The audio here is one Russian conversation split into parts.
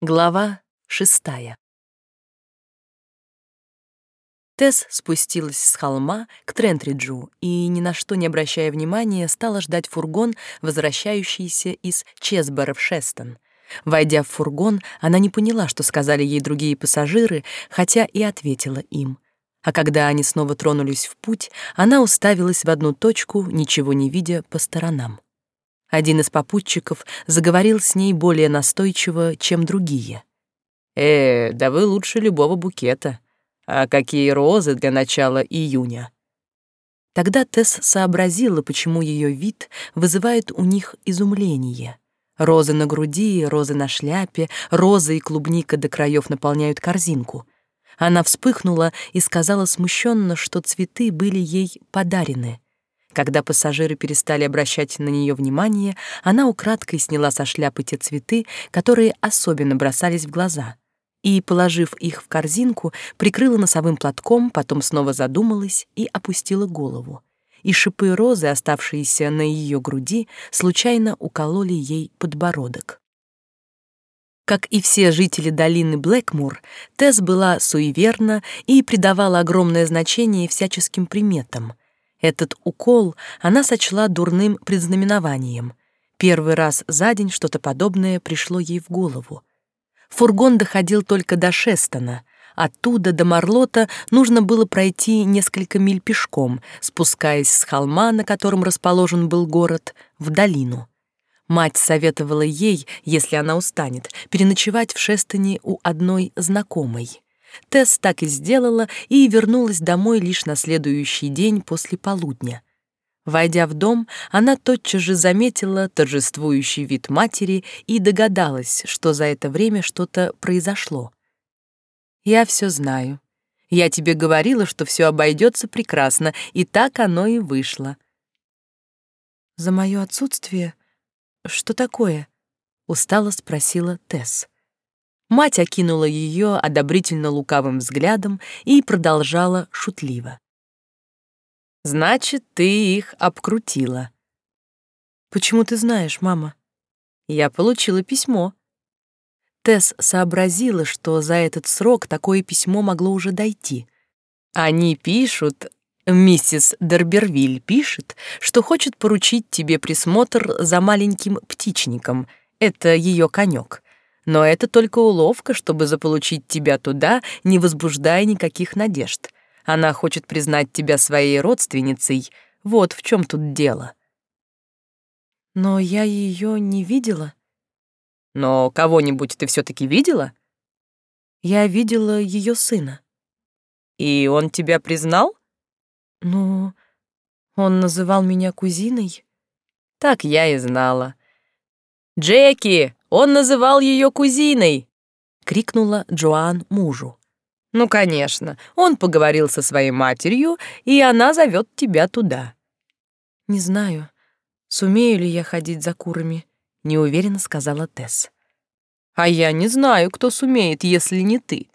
Глава шестая. Тесс спустилась с холма к Трентриджу и, ни на что не обращая внимания, стала ждать фургон, возвращающийся из Чесбора в Шестон. Войдя в фургон, она не поняла, что сказали ей другие пассажиры, хотя и ответила им. А когда они снова тронулись в путь, она уставилась в одну точку, ничего не видя по сторонам. Один из попутчиков заговорил с ней более настойчиво, чем другие. «Э, да вы лучше любого букета. А какие розы для начала июня?» Тогда Тесс сообразила, почему ее вид вызывает у них изумление. Розы на груди, розы на шляпе, розы и клубника до краев наполняют корзинку. Она вспыхнула и сказала смущенно, что цветы были ей подарены — когда пассажиры перестали обращать на нее внимание, она украдкой сняла со шляпы те цветы, которые особенно бросались в глаза, и, положив их в корзинку, прикрыла носовым платком, потом снова задумалась и опустила голову. И шипы розы, оставшиеся на ее груди, случайно укололи ей подбородок. Как и все жители долины Блэкмур, Тесс была суеверна и придавала огромное значение всяческим приметам — этот укол она сочла дурным предзнаменованием. Первый раз за день что-то подобное пришло ей в голову. Фургон доходил только до Шестона. Оттуда до Марлота нужно было пройти несколько миль пешком, спускаясь с холма, на котором расположен был город, в долину. Мать советовала ей, если она устанет, переночевать в Шестоне у одной знакомой. Тесс так и сделала и вернулась домой лишь на следующий день после полудня. Войдя в дом, она тотчас же заметила торжествующий вид матери и догадалась, что за это время что-то произошло. «Я все знаю. Я тебе говорила, что все обойдется прекрасно, и так оно и вышло». «За мое отсутствие? Что такое?» — устало спросила Тесс. Мать окинула ее одобрительно лукавым взглядом и продолжала шутливо. «Значит, ты их обкрутила». «Почему ты знаешь, мама?» «Я получила письмо». Тесс сообразила, что за этот срок такое письмо могло уже дойти. «Они пишут, миссис Дербервиль пишет, что хочет поручить тебе присмотр за маленьким птичником. Это ее конек. Но это только уловка, чтобы заполучить тебя туда, не возбуждая никаких надежд. Она хочет признать тебя своей родственницей. Вот в чем тут дело. Но я ее не видела. Но кого-нибудь ты все-таки видела? Я видела ее сына. И он тебя признал? Ну, он называл меня кузиной. Так я и знала. «Джеки, он называл ее кузиной!» — крикнула Джоан мужу. «Ну, конечно, он поговорил со своей матерью, и она зовет тебя туда». «Не знаю, сумею ли я ходить за курами», — неуверенно сказала Тесс. «А я не знаю, кто сумеет, если не ты.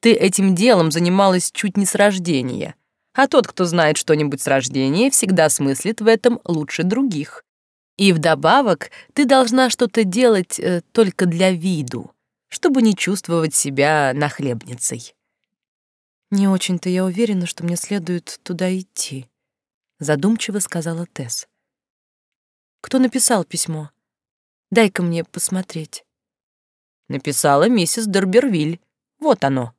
Ты этим делом занималась чуть не с рождения. А тот, кто знает что-нибудь с рождения, всегда смыслит в этом лучше других. И вдобавок ты должна что-то делать э, только для виду, чтобы не чувствовать себя нахлебницей. Не очень-то я уверена, что мне следует туда идти, задумчиво сказала Тесс. Кто написал письмо? Дай-ка мне посмотреть. Написала миссис Дербервиль. Вот оно.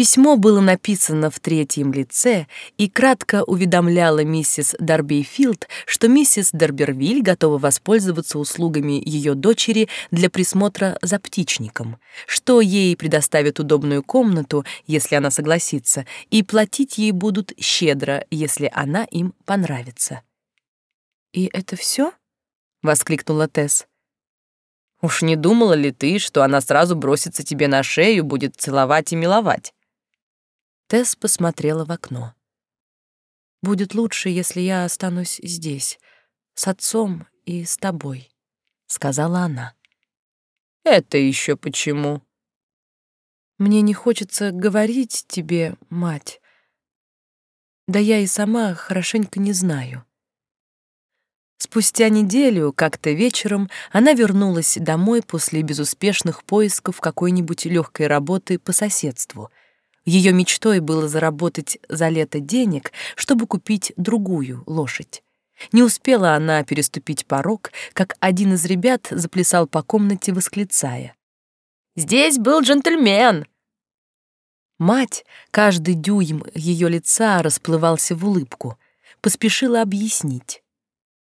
Письмо было написано в третьем лице и кратко уведомляло миссис Дарбейфилд, что миссис Дербервиль готова воспользоваться услугами ее дочери для присмотра за птичником, что ей предоставят удобную комнату, если она согласится, и платить ей будут щедро, если она им понравится. «И это все? воскликнула Тесс. «Уж не думала ли ты, что она сразу бросится тебе на шею, будет целовать и миловать?» Тесс посмотрела в окно. «Будет лучше, если я останусь здесь, с отцом и с тобой», — сказала она. «Это еще почему?» «Мне не хочется говорить тебе, мать. Да я и сама хорошенько не знаю». Спустя неделю, как-то вечером, она вернулась домой после безуспешных поисков какой-нибудь легкой работы по соседству. Ее мечтой было заработать за лето денег, чтобы купить другую лошадь. Не успела она переступить порог, как один из ребят заплясал по комнате, восклицая. «Здесь был джентльмен!» Мать, каждый дюйм ее лица расплывался в улыбку, поспешила объяснить.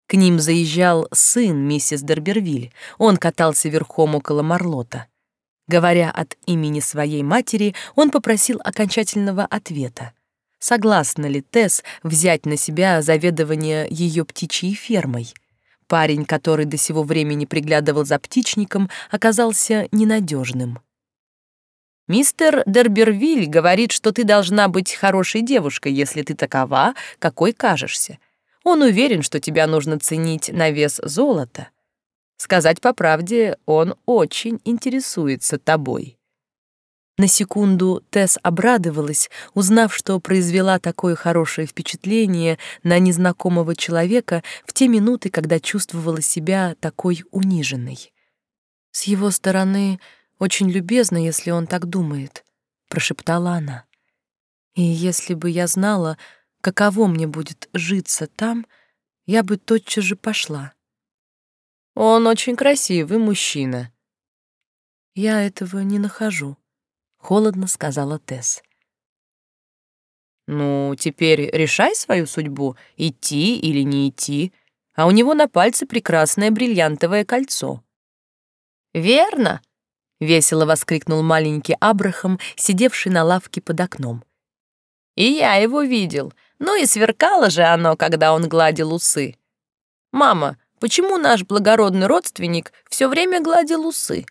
К ним заезжал сын миссис Дербервиль. Он катался верхом около Марлота. Говоря от имени своей матери, он попросил окончательного ответа. Согласна ли Тесс взять на себя заведование ее птичьей фермой? Парень, который до сего времени приглядывал за птичником, оказался ненадежным. «Мистер Дербервиль говорит, что ты должна быть хорошей девушкой, если ты такова, какой кажешься. Он уверен, что тебя нужно ценить на вес золота. Сказать по правде, он очень интересуется тобой. На секунду Тесс обрадовалась, узнав, что произвела такое хорошее впечатление на незнакомого человека в те минуты, когда чувствовала себя такой униженной. «С его стороны очень любезно, если он так думает», — прошептала она. «И если бы я знала, каково мне будет житься там, я бы тотчас же пошла. Он очень красивый мужчина. Я этого не нахожу, холодно сказала Тесс. Ну, теперь решай свою судьбу, идти или не идти. А у него на пальце прекрасное бриллиантовое кольцо. Верно, весело воскликнул маленький Абрахам, сидевший на лавке под окном. И я его видел. Ну и сверкало же оно, когда он гладил усы. «Мама, почему наш благородный родственник все время гладил усы?»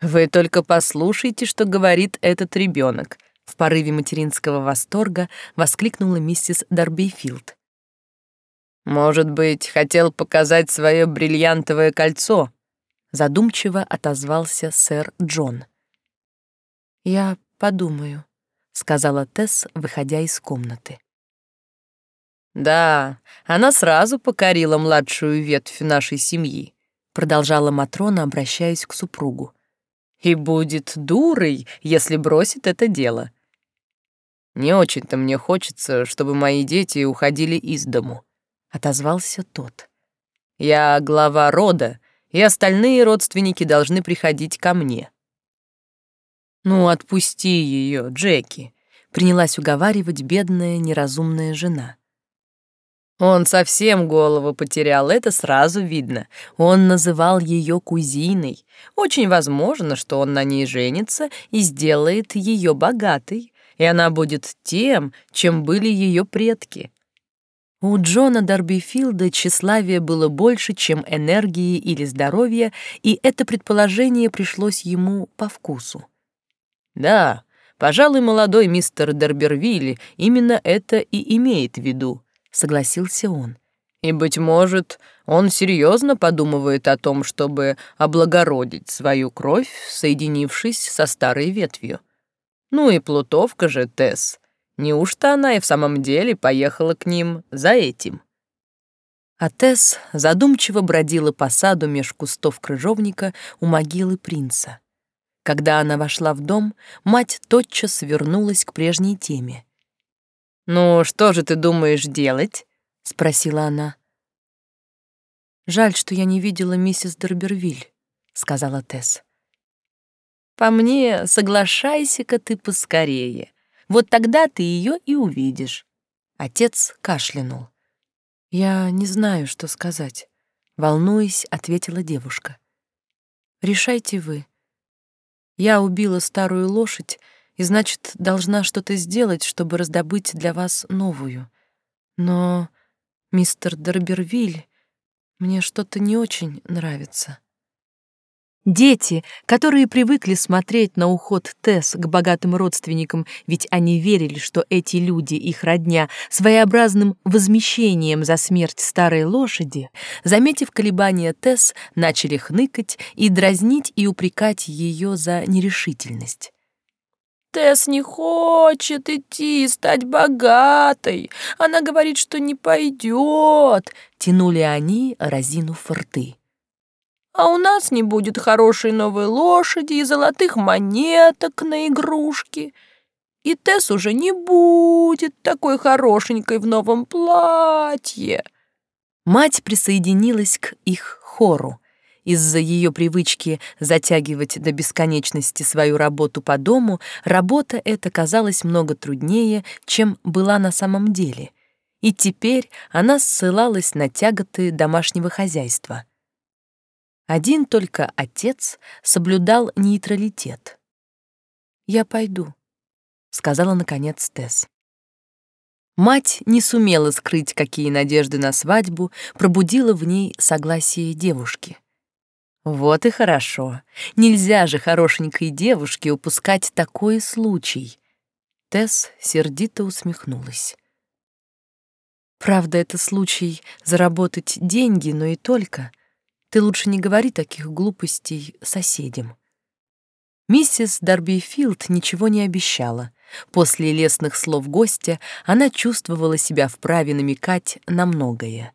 «Вы только послушайте, что говорит этот ребенок», в порыве материнского восторга воскликнула миссис Дарбифилд. «Может быть, хотел показать свое бриллиантовое кольцо?» задумчиво отозвался сэр Джон. «Я подумаю», сказала Тесс, выходя из комнаты. Да, она сразу покорила младшую ветвь нашей семьи, продолжала Матрона, обращаясь к супругу. И будет дурой, если бросит это дело. Не очень-то мне хочется, чтобы мои дети уходили из дому, отозвался тот. Я глава рода, и остальные родственники должны приходить ко мне. «Ну, отпусти ее, Джеки», — принялась уговаривать бедная неразумная жена. Он совсем голову потерял, это сразу видно. Он называл ее кузиной. Очень возможно, что он на ней женится и сделает ее богатой, и она будет тем, чем были ее предки. У Джона Дарбифилда тщеславия было больше, чем энергии или здоровья, и это предположение пришлось ему по вкусу. Да, пожалуй, молодой мистер Дербервилли именно это и имеет в виду, согласился он. И, быть может, он серьезно подумывает о том, чтобы облагородить свою кровь, соединившись со старой ветвью. Ну и плутовка же, Тесс. Неужто она и в самом деле поехала к ним за этим? А Тесс задумчиво бродила по саду меж кустов крыжовника у могилы принца. Когда она вошла в дом, мать тотчас вернулась к прежней теме. «Ну, что же ты думаешь делать?» — спросила она. «Жаль, что я не видела миссис Дербервиль», — сказала Тесс. «По мне, соглашайся-ка ты поскорее. Вот тогда ты ее и увидишь». Отец кашлянул. «Я не знаю, что сказать», — волнуясь, ответила девушка. «Решайте вы. Я убила старую лошадь и, значит, должна что-то сделать, чтобы раздобыть для вас новую. Но, мистер Дербервиль, мне что-то не очень нравится. Дети, которые привыкли смотреть на уход Тесс к богатым родственникам, ведь они верили, что эти люди, их родня, своеобразным возмещением за смерть старой лошади, заметив колебания Тесс, начали хныкать и дразнить и упрекать ее за нерешительность. Тесс не хочет идти, стать богатой. Она говорит, что не пойдет. Тянули они, разинув рты. А у нас не будет хорошей новой лошади и золотых монеток на игрушки. И Тесс уже не будет такой хорошенькой в новом платье. Мать присоединилась к их хору. Из-за ее привычки затягивать до бесконечности свою работу по дому, работа эта казалась много труднее, чем была на самом деле. И теперь она ссылалась на тяготы домашнего хозяйства. Один только отец соблюдал нейтралитет. «Я пойду», — сказала наконец Тесс. Мать не сумела скрыть, какие надежды на свадьбу пробудила в ней согласие девушки. Вот и хорошо. Нельзя же хорошенькой девушке упускать такой случай. Тесс сердито усмехнулась. Правда, это случай заработать деньги, но и только. Ты лучше не говори таких глупостей соседям. Миссис Дарбифилд ничего не обещала. После лестных слов гостя она чувствовала себя вправе намекать на многое.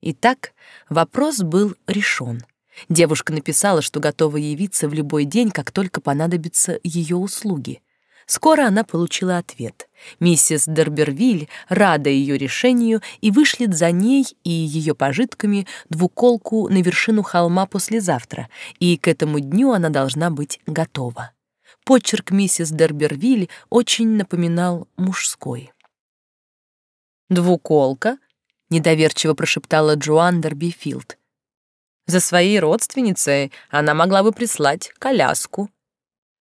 Итак, вопрос был решен. Девушка написала, что готова явиться в любой день, как только понадобятся ее услуги. Скоро она получила ответ. Миссис Дербервиль рада ее решению и вышлет за ней и ее пожитками двуколку на вершину холма послезавтра, и к этому дню она должна быть готова. Почерк миссис Дербервиль очень напоминал мужской. «Двуколка?» — недоверчиво прошептала Джоан Дербифилд. За своей родственницей она могла бы прислать коляску.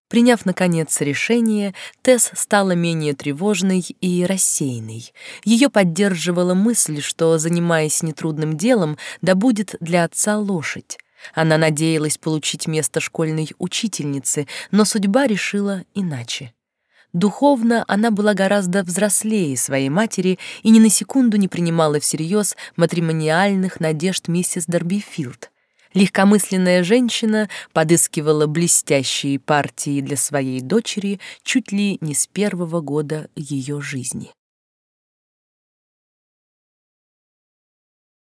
Приняв, наконец, решение, Тесс стала менее тревожной и рассеянной. Ее поддерживала мысль, что, занимаясь нетрудным делом, добудет для отца лошадь. Она надеялась получить место школьной учительницы, но судьба решила иначе. Духовно она была гораздо взрослее своей матери и ни на секунду не принимала всерьез матримониальных надежд миссис Дербифилд. Легкомысленная женщина подыскивала блестящие партии для своей дочери чуть ли не с первого года ее жизни.